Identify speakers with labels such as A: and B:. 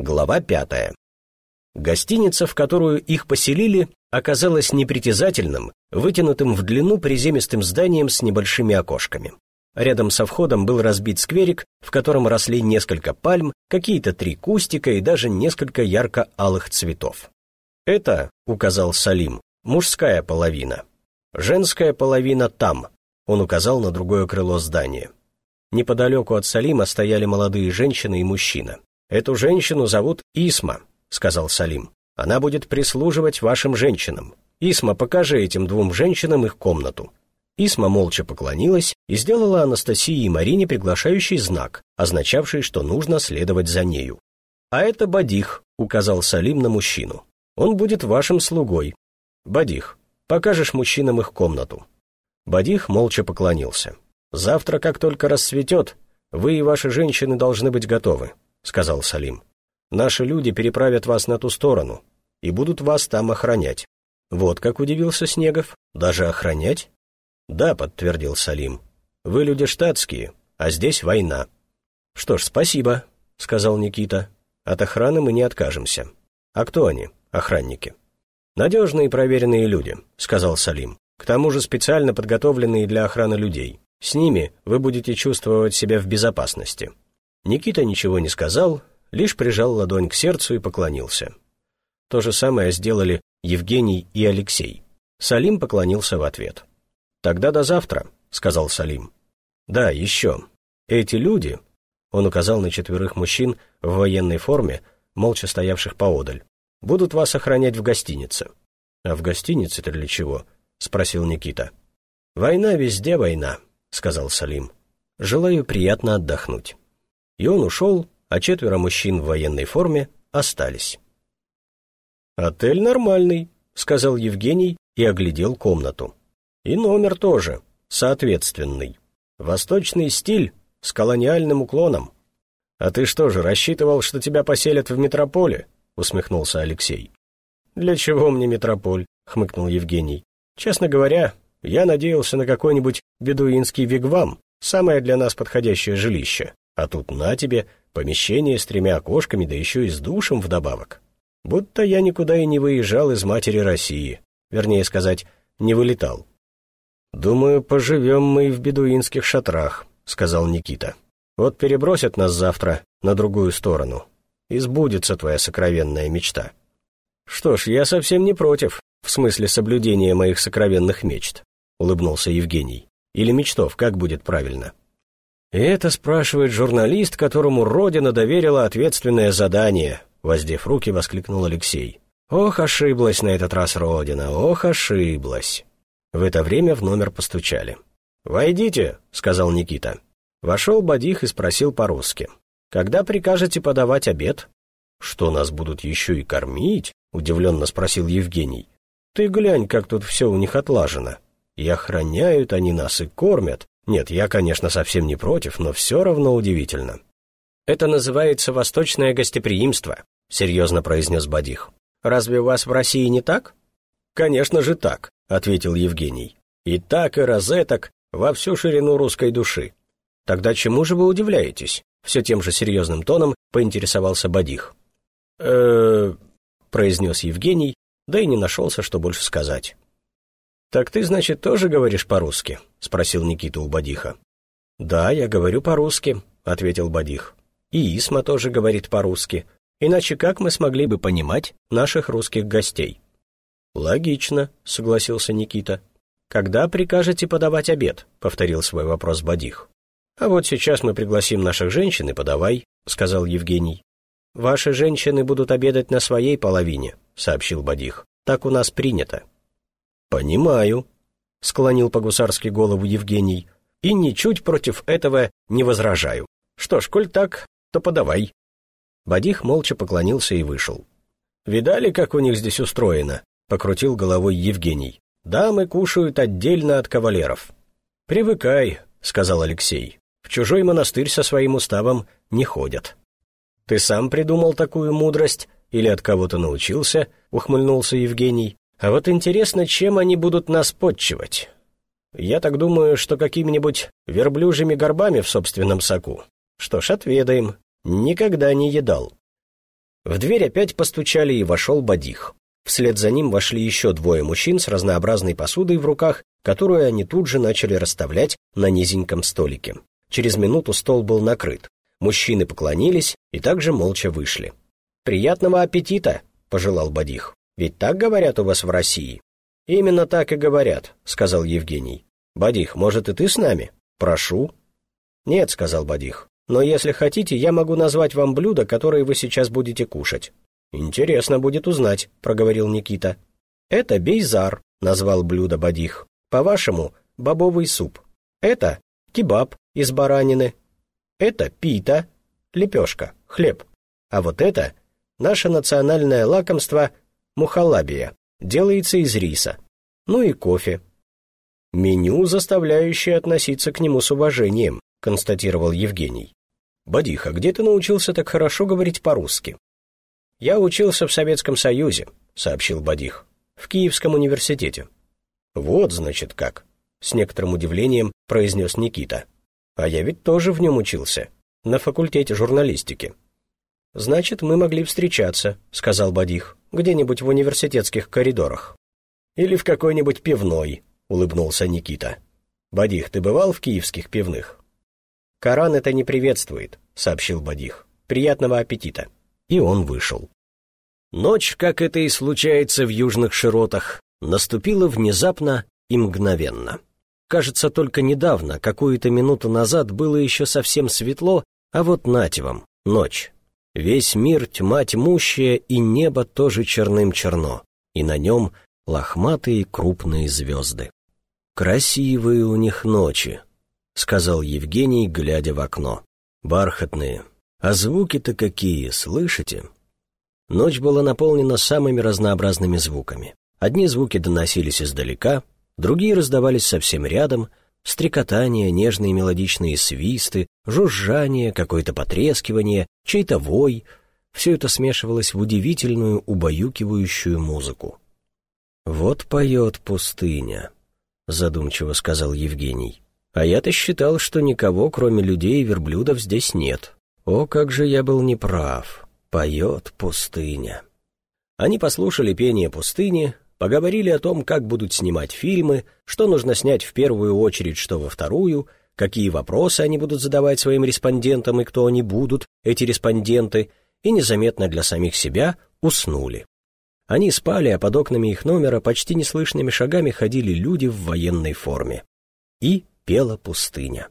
A: Глава пятая. Гостиница, в которую их поселили, оказалась непритязательным, вытянутым в длину приземистым зданием с небольшими окошками. Рядом со входом был разбит скверик, в котором росли несколько пальм, какие-то три кустика и даже несколько ярко-алых цветов. «Это», — указал Салим, — «мужская половина. Женская половина там», — он указал на другое крыло здания. Неподалеку от Салима стояли молодые женщина и мужчина. «Эту женщину зовут Исма», — сказал Салим. «Она будет прислуживать вашим женщинам. Исма, покажи этим двум женщинам их комнату». Исма молча поклонилась и сделала Анастасии и Марине приглашающий знак, означавший, что нужно следовать за нею. «А это Бадих», — указал Салим на мужчину. «Он будет вашим слугой. Бадих, покажешь мужчинам их комнату». Бадих молча поклонился. «Завтра, как только рассветет, вы и ваши женщины должны быть готовы. — сказал Салим. «Наши люди переправят вас на ту сторону и будут вас там охранять». «Вот как удивился Снегов. Даже охранять?» «Да», — подтвердил Салим. «Вы люди штатские, а здесь война». «Что ж, спасибо», — сказал Никита. «От охраны мы не откажемся». «А кто они, охранники?» «Надежные и проверенные люди», — сказал Салим. «К тому же специально подготовленные для охраны людей. С ними вы будете чувствовать себя в безопасности. Никита ничего не сказал, лишь прижал ладонь к сердцу и поклонился. То же самое сделали Евгений и Алексей. Салим поклонился в ответ. «Тогда до завтра», — сказал Салим. «Да, еще. Эти люди...» Он указал на четверых мужчин в военной форме, молча стоявших поодаль. «Будут вас охранять в гостинице». «А в гостинице-то для чего?» — спросил Никита. «Война везде война», — сказал Салим. «Желаю приятно отдохнуть». И он ушел, а четверо мужчин в военной форме остались. «Отель нормальный», — сказал Евгений и оглядел комнату. «И номер тоже, соответственный. Восточный стиль с колониальным уклоном». «А ты что же, рассчитывал, что тебя поселят в метрополе?» — усмехнулся Алексей. «Для чего мне метрополь?» — хмыкнул Евгений. «Честно говоря, я надеялся на какой-нибудь бедуинский вигвам, самое для нас подходящее жилище. А тут на тебе помещение с тремя окошками, да еще и с душем вдобавок. Будто я никуда и не выезжал из матери России. Вернее сказать, не вылетал. «Думаю, поживем мы в бедуинских шатрах», — сказал Никита. «Вот перебросят нас завтра на другую сторону. И сбудется твоя сокровенная мечта». «Что ж, я совсем не против, в смысле соблюдения моих сокровенных мечт», — улыбнулся Евгений. «Или мечтов, как будет правильно?» И это спрашивает журналист, которому Родина доверила ответственное задание, воздев руки, воскликнул Алексей. Ох, ошиблась на этот раз Родина, ох, ошиблась. В это время в номер постучали. «Войдите», — сказал Никита. Вошел Бадих и спросил по-русски. «Когда прикажете подавать обед?» «Что, нас будут еще и кормить?» — удивленно спросил Евгений. «Ты глянь, как тут все у них отлажено. И охраняют они нас, и кормят, нет, я, конечно, совсем не против, но все равно удивительно. «Это называется восточное гостеприимство», — серьезно произнес Бадих. «Разве у вас в России не так?» «Конечно же так», — ответил Евгений. «И так, и розеток, во всю ширину русской души». «Тогда чему же вы удивляетесь?» Все тем же серьезным тоном поинтересовался Бадих. э произнес Евгений, да и не нашелся, что больше сказать. «Так ты, значит, тоже говоришь по-русски?» — спросил Никита у Бадиха. «Да, я говорю по-русски», — ответил Бадих. «И Исма тоже говорит по-русски. Иначе как мы смогли бы понимать наших русских гостей?» «Логично», — согласился Никита. «Когда прикажете подавать обед?» — повторил свой вопрос Бадих. «А вот сейчас мы пригласим наших женщин и подавай», — сказал Евгений. «Ваши женщины будут обедать на своей половине», — сообщил Бадих. «Так у нас принято». «Понимаю», — склонил по-гусарски голову Евгений, «и ничуть против этого не возражаю. Что ж, коль так, то подавай». Бадих молча поклонился и вышел. «Видали, как у них здесь устроено?» — покрутил головой Евгений. «Дамы кушают отдельно от кавалеров». «Привыкай», — сказал Алексей. «В чужой монастырь со своим уставом не ходят». «Ты сам придумал такую мудрость или от кого-то научился?» — ухмыльнулся Евгений. А вот интересно, чем они будут нас подчивать? Я так думаю, что какими-нибудь верблюжьими горбами в собственном соку. Что ж, отведаем. Никогда не едал. В дверь опять постучали, и вошел Бадих. Вслед за ним вошли еще двое мужчин с разнообразной посудой в руках, которую они тут же начали расставлять на низеньком столике. Через минуту стол был накрыт. Мужчины поклонились и также молча вышли. «Приятного аппетита!» — пожелал Бадих. «Ведь так говорят у вас в России?» «Именно так и говорят», — сказал Евгений. «Бадих, может, и ты с нами?» «Прошу». «Нет», — сказал Бадих. «Но если хотите, я могу назвать вам блюда, которые вы сейчас будете кушать». «Интересно будет узнать», — проговорил Никита. «Это бейзар», — назвал блюдо Бадих. «По-вашему, бобовый суп. Это кебаб из баранины. Это пита, лепешка, хлеб. А вот это наше национальное лакомство мухалабия, делается из риса. Ну и кофе. Меню, заставляющее относиться к нему с уважением, констатировал Евгений. Бадиха, где ты научился так хорошо говорить по-русски? «Я учился в Советском Союзе», — сообщил Бадих, — «в Киевском университете». «Вот, значит, как», — с некоторым удивлением произнес Никита. «А я ведь тоже в нем учился, на факультете журналистики». «Значит, мы могли встречаться», — сказал Бадих, — «где-нибудь в университетских коридорах». «Или в какой-нибудь пивной», — улыбнулся Никита. «Бадих, ты бывал в киевских пивных?» «Коран это не приветствует», — сообщил Бадих. «Приятного аппетита» и он вышел. Ночь, как это и случается в южных широтах, наступила внезапно и мгновенно. Кажется, только недавно, какую-то минуту назад, было еще совсем светло, а вот нате вам, ночь. Весь мир тьма тьмущая, и небо тоже черным-черно, и на нем лохматые крупные звезды. «Красивые у них ночи», — сказал Евгений, глядя в окно. «Бархатные, а звуки-то какие, слышите? Ночь была наполнена самыми разнообразными звуками. Одни звуки доносились издалека, другие раздавались совсем рядом, стрекотание, нежные мелодичные свисты, жужжание, какое-то потрескивание, чей-то вой — все это смешивалось в удивительную, убаюкивающую музыку. «Вот поет пустыня», — задумчиво сказал Евгений. «А я-то считал, что никого, кроме людей и верблюдов, здесь нет». О, как же я был неправ! Поет пустыня. Они послушали пение пустыни, поговорили о том, как будут снимать фильмы, что нужно снять в первую очередь, что во вторую, какие вопросы они будут задавать своим респондентам и кто они будут, эти респонденты, и незаметно для самих себя уснули. Они спали, а под окнами их номера почти неслышными шагами ходили люди в военной форме. И пела пустыня.